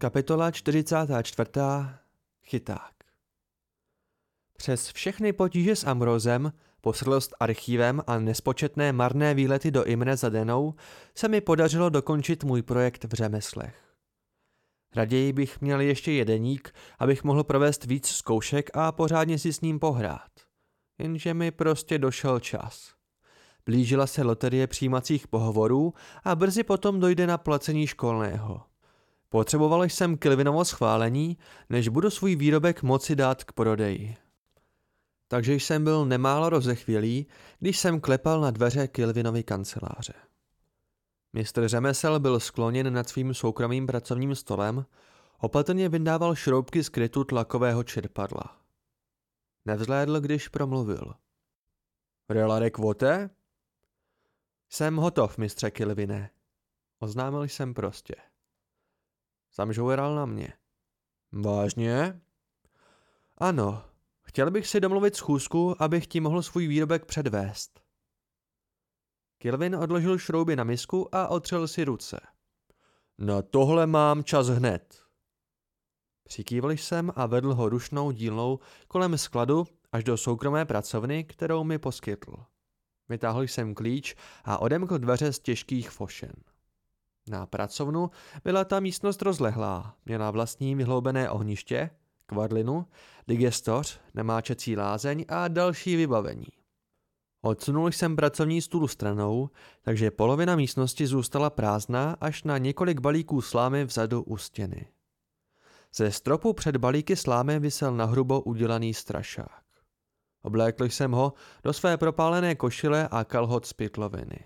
Kapitola 44. Chyták Přes všechny potíže s Amrozem, posrlost archívem a nespočetné marné výlety do Imre za denou se mi podařilo dokončit můj projekt v řemeslech. Raději bych měl ještě jedeník, abych mohl provést víc zkoušek a pořádně si s ním pohrát. Jenže mi prostě došel čas. Blížila se loterie přijímacích pohovorů a brzy potom dojde na placení školného. Potřeboval jsem Kilvinovo schválení, než budu svůj výrobek moci dát k prodeji. Takže jsem byl nemálo rozechvělý, když jsem klepal na dveře Kilvinovy kanceláře. Mistr řemesel byl skloněn nad svým soukromým pracovním stolem, opatrně vyndával šroubky z krytu tlakového čerpadla. Nevzhlédl, když promluvil. Relare kvote? Jsem hotov, mistře Kilvine. Oznámil jsem prostě. Zamžoural na mě. Vážně? Ano, chtěl bych si domluvit schůzku, abych ti mohl svůj výrobek předvést. Kilvin odložil šrouby na misku a otřel si ruce. Na tohle mám čas hned. Přikývl jsem a vedl ho rušnou dílnou kolem skladu až do soukromé pracovny, kterou mi poskytl. Vytáhl jsem klíč a odemkl dveře z těžkých fošen. Na pracovnu byla ta místnost rozlehlá, měla vlastní vyhloubené ohniště, kvadlinu, digestoř, nemáčecí lázeň a další vybavení. Odsunul jsem pracovní stůl stranou, takže polovina místnosti zůstala prázdná až na několik balíků slámy vzadu u stěny. Ze stropu před balíky slámy vysel nahrubo udělaný strašák. Oblékl jsem ho do své propálené košile a kalhot z pytloviny.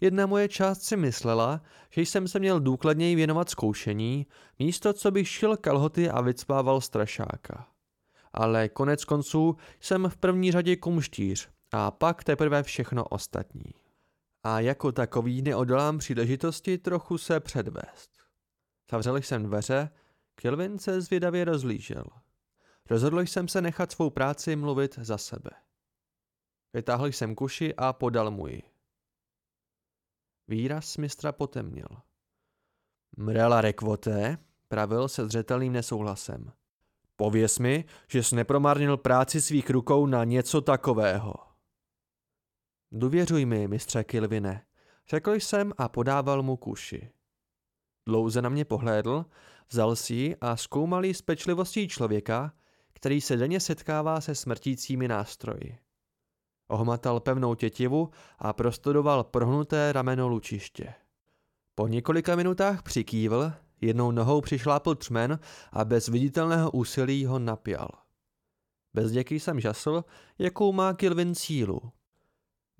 Jedna moje část si myslela, že jsem se měl důkladněji věnovat zkoušení, místo co bych šil kalhoty a vycpával strašáka. Ale konec konců jsem v první řadě kumštíř a pak teprve všechno ostatní. A jako takový neodolám příležitosti trochu se předvést. Zavřel jsem dveře, Kelvin se zvědavě rozlížel. Rozhodl jsem se nechat svou práci mluvit za sebe. Vytáhl jsem kuši a podal mu ji. Výraz mistra potemněl. Mrela rekvoté, pravil se zřetelným nesouhlasem. Pověz mi, že jsi nepromarnil práci svých rukou na něco takového. Důvěřuj mi, mistře Kilvine, řekl jsem a podával mu kuši. Dlouze na mě pohlédl, vzal si ji a zkoumal ji s pečlivostí člověka, který se denně setkává se smrtícími nástroji. Ohmatal pevnou tětivu a prostudoval prohnuté rameno lučiště. Po několika minutách přikývl, jednou nohou přišlápl třmen a bez viditelného úsilí ho napěl. Bez děky jsem žasl, jakou má Kilvin sílu.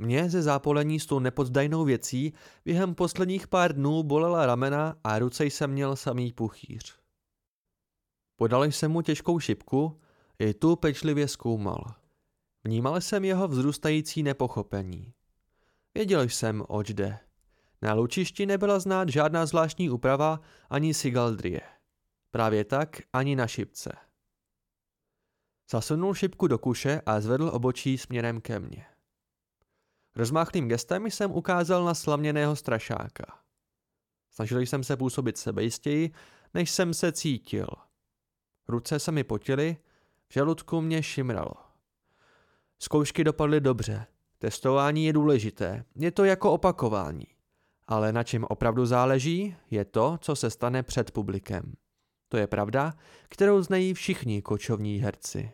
Mě ze zápolení s tou nepoddajnou věcí během posledních pár dnů bolela ramena a ruce jsem měl samý puchýř. Podal jsem mu těžkou šipku, i tu pečlivě zkoumal. Vnímal jsem jeho vzrůstající nepochopení. Věděl jsem, oč jde. Na lučišti nebyla znát žádná zvláštní úprava ani sigaldrie. Právě tak ani na šipce. Zasunul šipku do kuše a zvedl obočí směrem ke mně. Rozmáchlým gestem jsem ukázal na slavněného strašáka. Snažil jsem se působit sebejistěji, než jsem se cítil. Ruce se mi potily, v žaludku mě šimralo. Zkoušky dopadly dobře. Testování je důležité. Je to jako opakování. Ale na čem opravdu záleží, je to, co se stane před publikem. To je pravda, kterou znají všichni kočovní herci.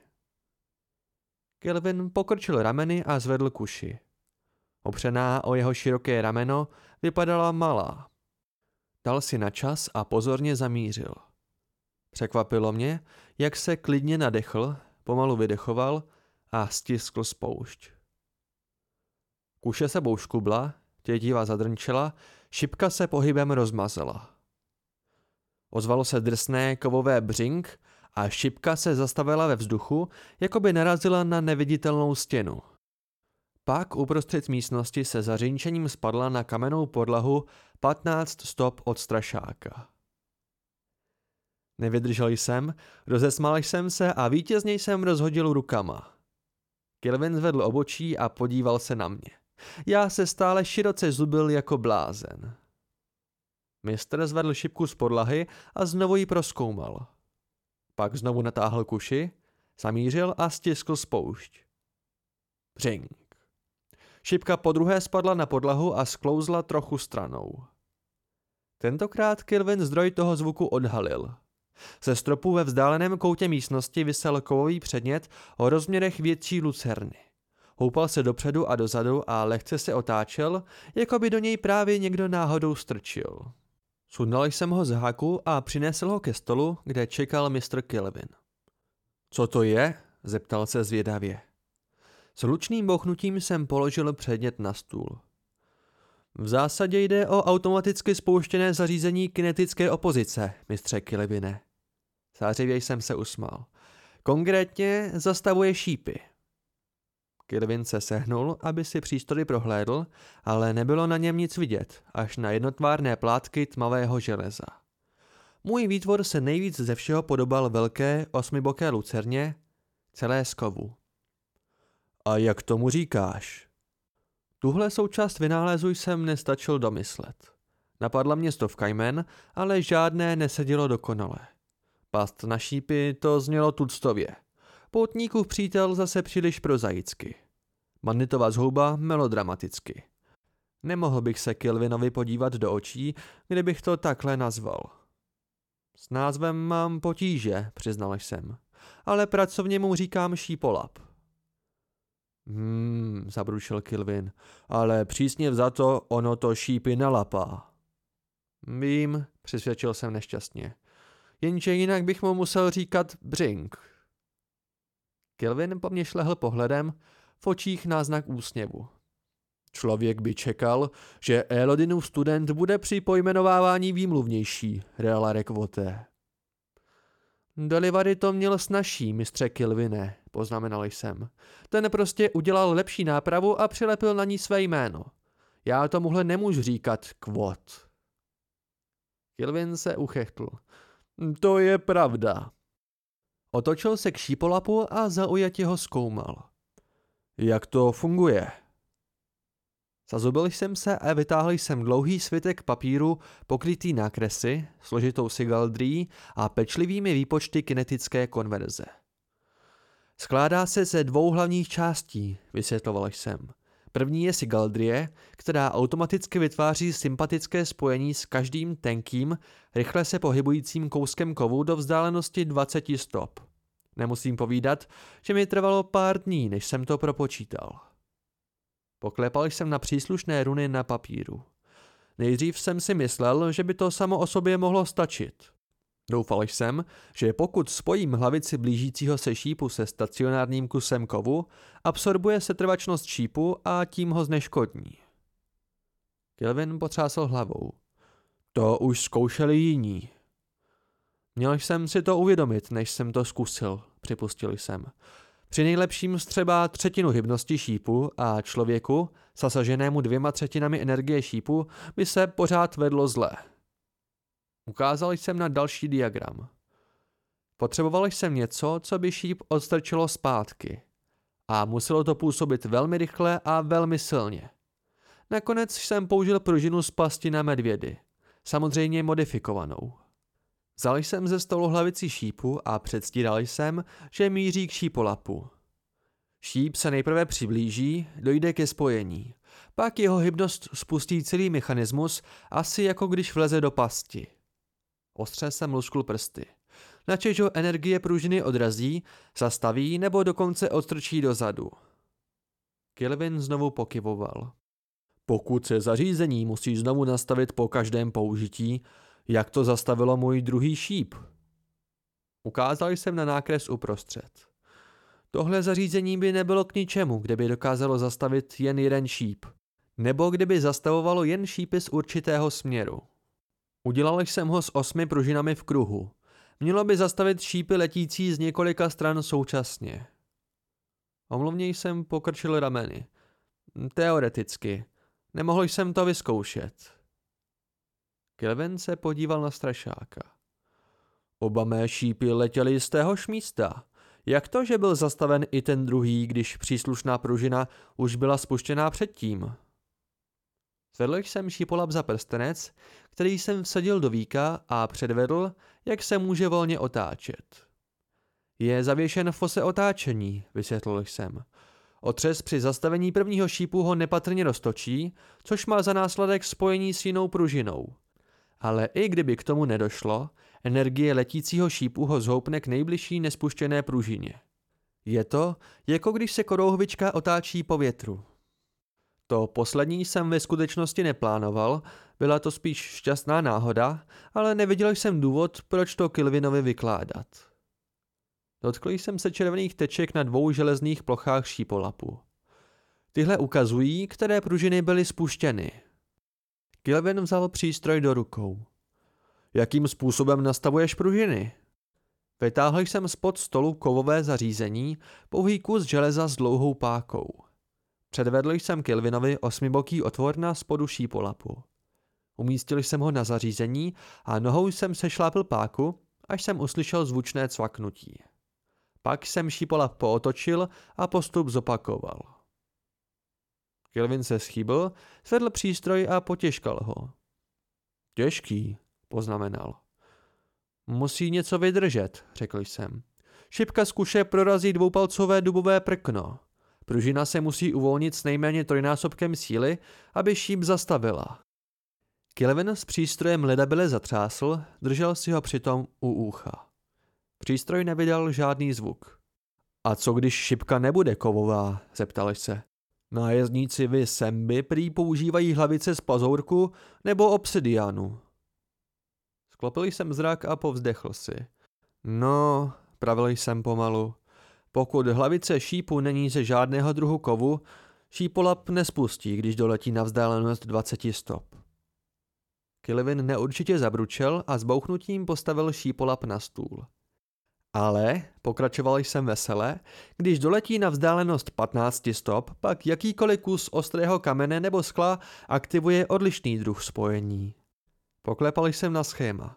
Kelvin pokrčil rameny a zvedl kuši. Opřená o jeho široké rameno vypadala malá. Dal si na čas a pozorně zamířil. Překvapilo mě, jak se klidně nadechl, pomalu vydechoval a stiskl spoušť. Kuše se bouškubla, tětiva zadrnčela, šipka se pohybem rozmazela. Ozvalo se drsné kovové břink a šipka se zastavila ve vzduchu, jako by narazila na neviditelnou stěnu. Pak uprostřed místnosti se zařinčením spadla na kamennou podlahu 15 stop od strašáka. Nevydržel jsem, rozesmál jsem se a vítězně jsem rozhodil rukama. Kelvin zvedl obočí a podíval se na mě. Já se stále široce zubil jako blázen. Mistr zvedl šipku z podlahy a znovu ji proskoumal. Pak znovu natáhl kuši, zamířil a stiskl spoušť. Břink. Šipka po druhé spadla na podlahu a sklouzla trochu stranou. Tentokrát Kelvin zdroj toho zvuku odhalil. Ze stropu ve vzdáleném koutě místnosti vysel kovový předmět o rozměrech větší lucerny. Houpal se dopředu a dozadu a lehce se otáčel, jako by do něj právě někdo náhodou strčil. Sundal jsem ho z háku a přinesl ho ke stolu, kde čekal mistr Kelvin. Co to je? zeptal se zvědavě. S lučným bochnutím jsem položil předmět na stůl. V zásadě jde o automaticky spouštěné zařízení kinetické opozice, mistře Kilibine. Zářivě jsem se usmál. Konkrétně zastavuje šípy. Kilvin se sehnul, aby si přístroj prohlédl, ale nebylo na něm nic vidět, až na jednotvárné plátky tmavého železa. Můj výtvor se nejvíc ze všeho podobal velké osmiboké lucerně, celé z kovu. A jak tomu říkáš? Tuhle součást vynálezu jsem nestačil domyslet. Napadla mě stovka jmen, ale žádné nesedělo dokonale. Past na šípy to znělo tuctově. Poutníkův přítel zase příliš prozaicky. Magnetová zhouba melodramaticky. Nemohl bych se Kilvinovi podívat do očí, kdybych to takhle nazval. S názvem mám potíže, přiznal jsem, ale pracovně mu říkám šípolap. Hmm, zabrušil Kilvin, ale přísně vzato ono to šípy nelapá. Vím, přesvědčil jsem nešťastně. Jenže jinak bych mu musel říkat Brink. Kilvin po mně šlehl pohledem, v očích náznak úsměvu. Člověk by čekal, že Elodinův student bude při pojmenovávání výmluvnější, reala rekvoté. Delivary to měl snažší, mistře Kilvine, poznamenal jsem. Ten prostě udělal lepší nápravu a přilepil na ní své jméno. Já tomuhle nemůžu říkat kvot. Kilvin se uchechtl. To je pravda. Otočil se k šípolapu a zaujatě ho zkoumal. Jak to funguje? Zazubil jsem se a vytáhl jsem dlouhý svitek papíru pokrytý nákresy, složitou sigaldrí a pečlivými výpočty kinetické konverze. Skládá se ze dvou hlavních částí, vysvětloval jsem. První je sigaldrie, která automaticky vytváří sympatické spojení s každým tenkým, rychle se pohybujícím kouskem kovu do vzdálenosti 20 stop. Nemusím povídat, že mi trvalo pár dní, než jsem to propočítal. Poklepal jsem na příslušné runy na papíru. Nejdřív jsem si myslel, že by to samo o sobě mohlo stačit. Doufal jsem, že pokud spojím hlavici blížícího se šípu se stacionárním kusem kovu, absorbuje setrvačnost šípu a tím ho zneškodní. Kelvin potřásl hlavou. To už zkoušeli jiní. Měl jsem si to uvědomit, než jsem to zkusil, připustil jsem. Při nejlepším třeba třetinu hybnosti šípu a člověku, zasaženému dvěma třetinami energie šípu, by se pořád vedlo zle. Ukázal jsem na další diagram. Potřeboval jsem něco, co by šíp odstrčilo zpátky. A muselo to působit velmi rychle a velmi silně. Nakonec jsem použil pružinu z pasti na medvědy. Samozřejmě modifikovanou. Vzal jsem ze stolu hlavici šípu a předstíral jsem, že míří k šípolapu. Šíp se nejprve přiblíží, dojde ke spojení. Pak jeho hybnost spustí celý mechanismus, asi jako když vleze do pasti. Ostře jsem luskl prsty. Načež ho energie pružiny odrazí, zastaví nebo dokonce odstrčí dozadu. Kelvin znovu pokyvoval. Pokud se zařízení musí znovu nastavit po každém použití, jak to zastavilo můj druhý šíp. Ukázal jsem na nákres uprostřed. Tohle zařízení by nebylo k ničemu, kdyby dokázalo zastavit jen jeden šíp, nebo kdyby zastavovalo jen šípy z určitého směru. Udělal jsem ho s osmi pružinami v kruhu. Mělo by zastavit šípy letící z několika stran současně. Omluvně jsem pokrčil rameny. Teoreticky. Nemohl jsem to vyzkoušet. Kelvin se podíval na strašáka. Oba mé šípy letěly z téhož místa. Jak to, že byl zastaven i ten druhý, když příslušná pružina už byla spuštěná předtím? Zvedl jsem šípolap za prstenec, který jsem vsadil do víka a předvedl, jak se může volně otáčet. Je zavěšen v fose otáčení, vysvětlil jsem. Otřes při zastavení prvního šípu ho nepatrně roztočí, což má za následek spojení s jinou pružinou. Ale i kdyby k tomu nedošlo, energie letícího šípu ho zhoupne k nejbližší nespuštěné pružině. Je to, jako když se korouhvička otáčí po větru. To poslední jsem ve skutečnosti neplánoval, byla to spíš šťastná náhoda, ale neviděl jsem důvod, proč to Kilvinovi vykládat. Dotkl jsem se červených teček na dvou železných plochách šípolapu. Tyhle ukazují, které pružiny byly spuštěny. Kilvin vzal přístroj do rukou. Jakým způsobem nastavuješ pružiny? Vytáhl jsem spod stolu kovové zařízení, pouhý kus železa s dlouhou pákou. Předvedl jsem Kilvinovi osmiboký otvor na spodu šípolapu. Umístil jsem ho na zařízení a nohou jsem sešlápl páku, až jsem uslyšel zvučné cvaknutí. Pak jsem šípolap pootočil a postup zopakoval. Kelvin se schýbl, svedl přístroj a potěžkal ho. Těžký, poznamenal. Musí něco vydržet, řekl jsem. Šipka z kuše prorazí dvoupalcové dubové prkno. Pružina se musí uvolnit s nejméně trojnásobkem síly, aby šíp zastavila. Kelvin s přístrojem ledabile zatřásl, držel si ho přitom u ucha. Přístroj nevydal žádný zvuk. A co když šipka nebude kovová, zeptal se. Nájezdníci vy semby prý používají hlavice z pazourku nebo obsidianu. Sklopil jsem zrak a povzdechl si. No, pravil jsem pomalu. Pokud hlavice šípu není ze žádného druhu kovu, šípolap nespustí, když doletí na vzdálenost 20 stop. Kilvin neurčitě zabručel a s bouchnutím postavil šípolap na stůl. Ale, pokračoval jsem vesele, když doletí na vzdálenost 15 stop, pak jakýkoliv kus ostrého kamene nebo skla aktivuje odlišný druh spojení. Poklepal jsem na schéma.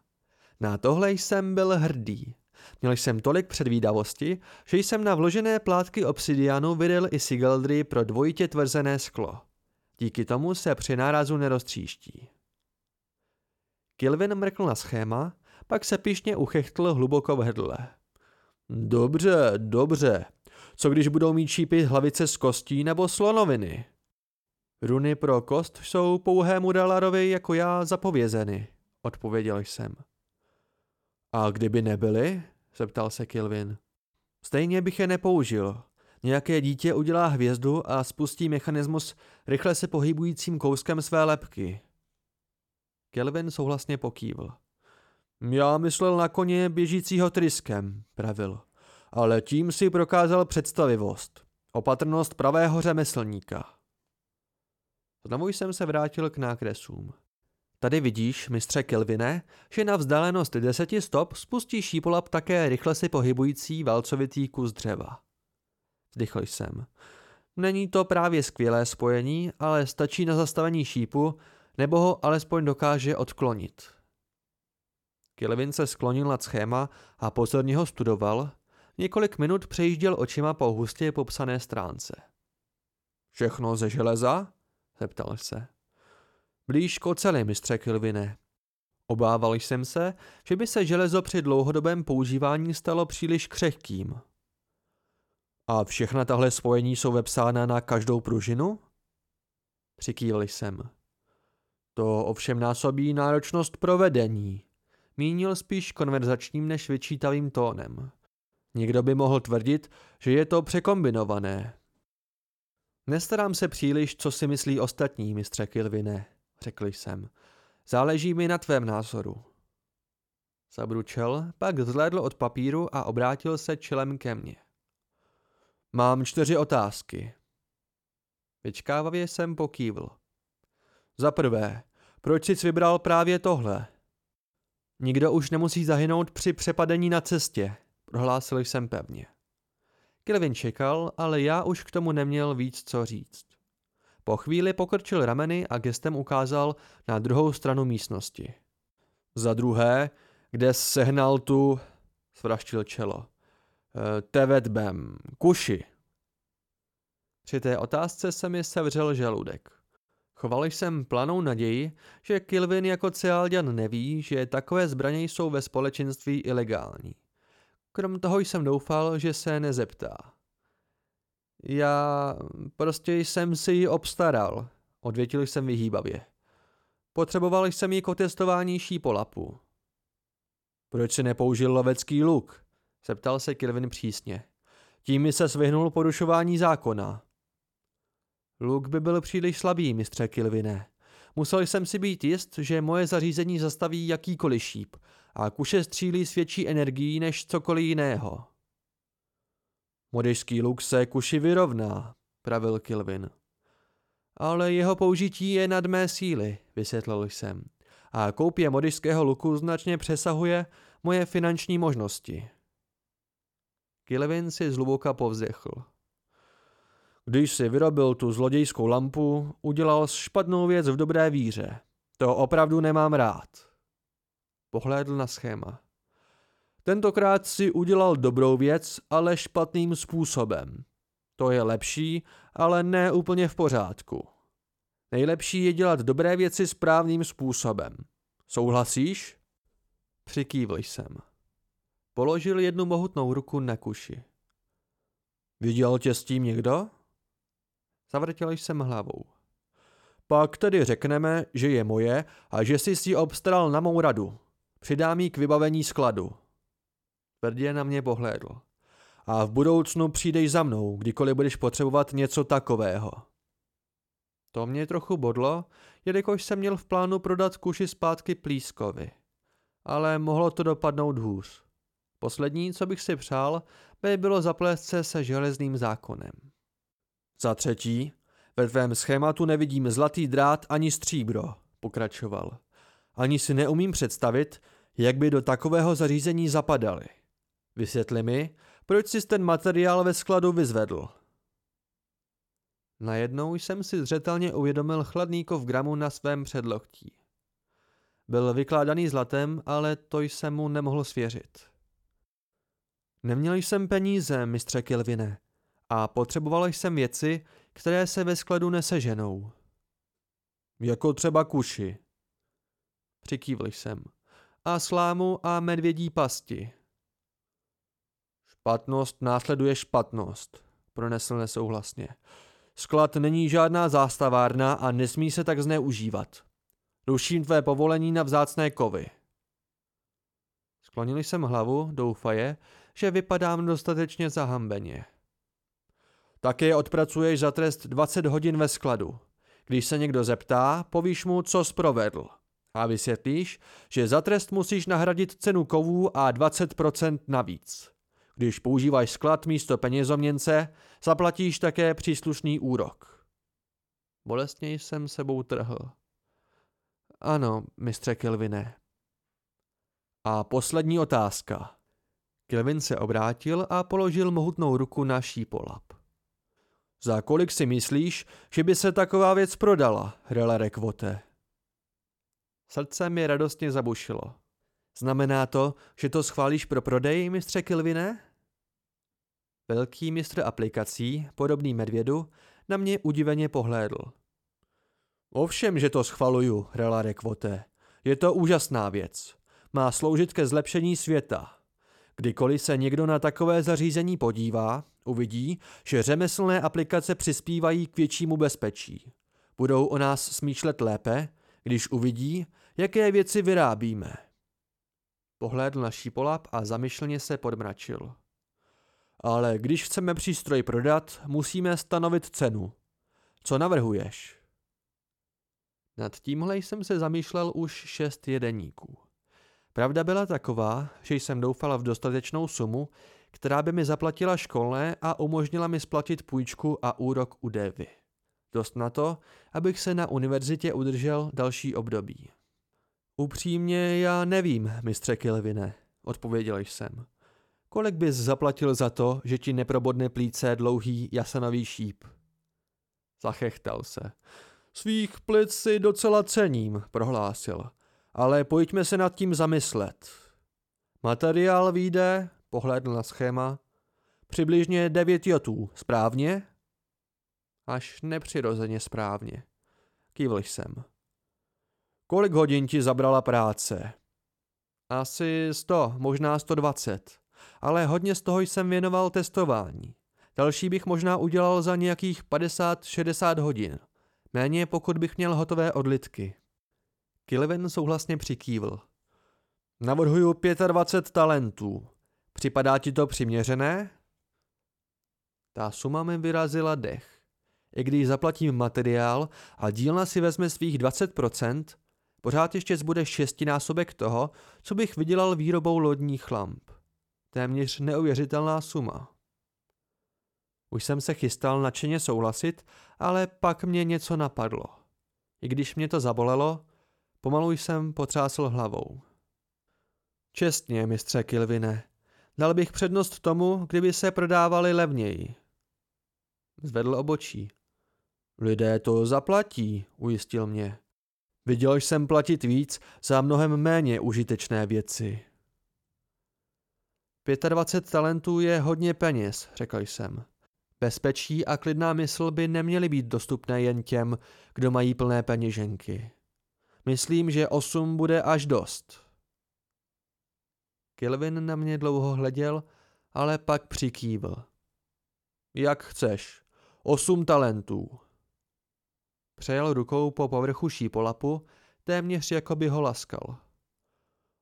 Na tohle jsem byl hrdý. Měl jsem tolik předvídavosti, že jsem na vložené plátky obsidianu vydal i sigildry pro dvojitě tvrzené sklo. Díky tomu se při nárazu neroztříští. Kilvin mrkl na schéma, pak se pišně uchechtl hluboko v hrdle. Dobře, dobře. Co když budou mít šípy hlavice z kostí nebo slonoviny? Runy pro kost jsou pouhému Dalarovi jako já zapovězeny, odpověděl jsem. A kdyby nebyly? zeptal se Kilvin. Stejně bych je nepoužil. Nějaké dítě udělá hvězdu a spustí mechanismus rychle se pohybujícím kouskem své lepky. Kelvin souhlasně pokývl. Já myslel na koně běžícího tryskem, pravil. Ale tím si prokázal představivost. Opatrnost pravého řemeslníka. Znovu jsem se vrátil k nákresům. Tady vidíš, mistře Kelvine, že na vzdálenost deseti stop spustí šípolap také rychle si pohybující valcovitý kus dřeva. Zdychl jsem. Není to právě skvělé spojení, ale stačí na zastavení šípu, nebo ho alespoň dokáže odklonit. Kelvin se sklonil nad schéma a pozorně ho studoval, několik minut přejížděl očima po hustě popsané stránce. Všechno ze železa? zeptal se. Blíž k oceli, mistře Kilvine. Obával jsem se, že by se železo při dlouhodobém používání stalo příliš křehkým. A všechna tahle spojení jsou vepsána na každou pružinu? Přikývl jsem. To ovšem násobí náročnost provedení. Mínil spíš konverzačním než vyčítavým tónem. Někdo by mohl tvrdit, že je to překombinované. Nestarám se příliš, co si myslí ostatní, mistře Kilvine, řekl jsem. Záleží mi na tvém názoru. Zabručel, pak zhlédl od papíru a obrátil se čelem ke mně. Mám čtyři otázky. Vyčkávavě jsem pokývl. Za prvé, proč jsi vybral právě tohle? Nikdo už nemusí zahynout při přepadení na cestě, prohlásil jsem pevně. Kelvin čekal, ale já už k tomu neměl víc co říct. Po chvíli pokrčil rameny a gestem ukázal na druhou stranu místnosti. Za druhé, kde sehnal tu, svraštil čelo, e, tevetbem, kuši. Při té otázce se mi sevřel žaludek. Choval jsem planou naději, že Kilvin jako Cealdian neví, že takové zbraně jsou ve společenství ilegální. Krom toho jsem doufal, že se nezeptá. Já prostě jsem si ji obstaral, odvětil jsem vyhýbavě. Potřeboval jsem ji k otestování šípolapu. Proč si nepoužil lovecký luk? zeptal se Kilvin přísně. Tím se svyhnul porušování zákona. Luk by byl příliš slabý, mistře Kilvine. Musel jsem si být jist, že moje zařízení zastaví jakýkoliv šíp a kuše střílí s větší energií než cokoliv jiného. Modešský luk se kuši vyrovná, pravil Kilvin. Ale jeho použití je nad mé síly, vysvětlil jsem. A koupě modešského luku značně přesahuje moje finanční možnosti. Kilvin si zluboka povzdechl. Když si vyrobil tu zlodějskou lampu, udělal špatnou věc v dobré víře. To opravdu nemám rád. Pohlédl na schéma. Tentokrát si udělal dobrou věc, ale špatným způsobem. To je lepší, ale ne úplně v pořádku. Nejlepší je dělat dobré věci správným způsobem. Souhlasíš? Přikývl jsem. Položil jednu mohutnou ruku na kuši. Viděl tě s tím někdo? Zavrtěl jsem hlavou. Pak tedy řekneme, že je moje a že jsi si obstaral na mou radu. Přidám jí k vybavení skladu. Tvrdě na mě pohlédl. A v budoucnu přijdeš za mnou, kdykoliv budeš potřebovat něco takového. To mě trochu bodlo, jelikož jsem měl v plánu prodat kuši zpátky Plískovi. Ale mohlo to dopadnout hůř. Poslední, co bych si přál, by bylo zaplést se se železným zákonem. Za třetí, ve tvém schématu nevidím zlatý drát ani stříbro, pokračoval. Ani si neumím představit, jak by do takového zařízení zapadaly. Vysvětli mi, proč jsi ten materiál ve skladu vyzvedl. Najednou jsem si zřetelně uvědomil chladný kov gramu na svém předloktí. Byl vykládaný zlatem, ale to jsem mu nemohl svěřit. Neměl jsem peníze, mistře Kilvine, a potřeboval jsem věci, které se ve skladu neseženou. Jako třeba kuši. Přikývl jsem. A slámu a medvědí pasti. Špatnost následuje špatnost, pronesl nesouhlasně. Sklad není žádná zástavárna a nesmí se tak zneužívat. Ruším tvé povolení na vzácné kovy. Sklonil jsem hlavu, doufaje, že vypadám dostatečně zahambeně. Také odpracuješ za trest 20 hodin ve skladu. Když se někdo zeptá, povíš mu, co zprovedl. A vysvětlíš, že za trest musíš nahradit cenu kovů a 20% navíc. Když používáš sklad místo penězoměnce, zaplatíš také příslušný úrok. Bolestně jsem sebou trhl. Ano, mistře Kelvine. A poslední otázka. Kelvin se obrátil a položil mohutnou ruku na šípolap. Za kolik si myslíš, že by se taková věc prodala, Relare Kvote? Srdce mi radostně zabušilo. Znamená to, že to schválíš pro prodej, mistře Kilvine? Velký mistr aplikací, podobný medvědu, na mě udiveně pohlédl. Ovšem, že to schvaluju, Relare Kvote. Je to úžasná věc. Má sloužit ke zlepšení světa. Kdykoliv se někdo na takové zařízení podívá, uvidí, že řemeslné aplikace přispívají k většímu bezpečí. Budou o nás smýšlet lépe, když uvidí, jaké věci vyrábíme. Pohlédl na šípolap a zamyšleně se podmračil. Ale když chceme přístroj prodat, musíme stanovit cenu. Co navrhuješ? Nad tímhle jsem se zamýšlel už šest jedeníků. Pravda byla taková, že jsem doufala v dostatečnou sumu, která by mi zaplatila školné a umožnila mi splatit půjčku a úrok u Devy. Dost na to, abych se na univerzitě udržel další období. Upřímně já nevím, mistře Kilvine, odpověděl jsem. Kolik bys zaplatil za to, že ti neprobodne plíce dlouhý jasanový šíp? Zachechtal se. Svých plic si docela cením, prohlásil. Ale pojďme se nad tím zamyslet. Materiál vyjde, pohlédl na schéma, přibližně 9 jotů, správně? Až nepřirozeně správně. Kývl jsem. Kolik hodin ti zabrala práce? Asi 100, možná 120. Ale hodně z toho jsem věnoval testování. Další bych možná udělal za nějakých 50-60 hodin. Méně pokud bych měl hotové odlitky. Kilvin souhlasně přikývl. Navrhuju 25 talentů. Připadá ti to přiměřené? Ta suma mi vyrazila dech. I když zaplatím materiál a dílna si vezme svých 20%, pořád ještě zbude šestinásobek toho, co bych vydělal výrobou lodních lamp. Téměř neuvěřitelná suma. Už jsem se chystal nadšeně souhlasit, ale pak mě něco napadlo. I když mě to zabolelo, pomalu jsem potřásl hlavou. Čestně, mistře Kilvine, dal bych přednost tomu, kdyby se prodávali levněji. Zvedl obočí. Lidé to zaplatí, ujistil mě. Viděl jsem platit víc za mnohem méně užitečné věci. 25 talentů je hodně peněz, řekl jsem. Bezpečí a klidná mysl by neměly být dostupné jen těm, kdo mají plné peněženky. Myslím, že osm bude až dost. Kelvin na mě dlouho hleděl, ale pak přikývl. Jak chceš. Osm talentů. Přejel rukou po povrchu šípolapu, téměř jako by ho laskal.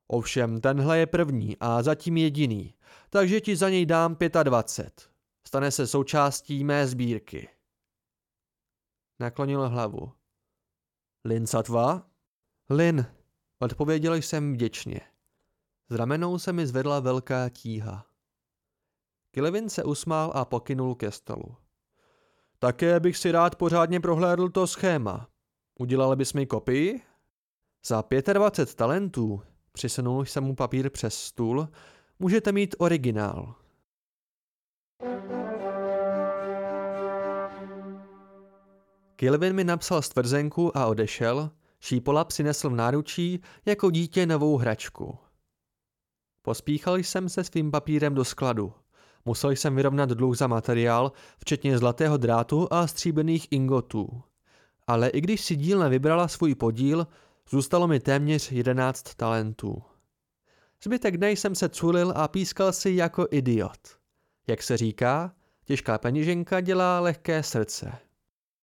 Ovšem, tenhle je první a zatím jediný, takže ti za něj dám 25. Stane se součástí mé sbírky. Naklonil hlavu. Lin Satva? Lin, odpověděl jsem vděčně. Z ramenou se mi zvedla velká tíha. Kilevin se usmál a pokynul ke stolu. Také bych si rád pořádně prohlédl to schéma. Udělal bys mi kopii? Za 25 talentů, přisunul jsem mu papír přes stůl, můžete mít originál. Kilvin mi napsal stvrzenku a odešel, Šípola přinesl v náručí jako dítě novou hračku. Pospíchal jsem se svým papírem do skladu. Musel jsem vyrovnat dluh za materiál, včetně zlatého drátu a stříbených ingotů. Ale i když si dílna vybrala svůj podíl, zůstalo mi téměř 11 talentů. Zbytek dne jsem se culil a pískal si jako idiot. Jak se říká, těžká peněženka dělá lehké srdce.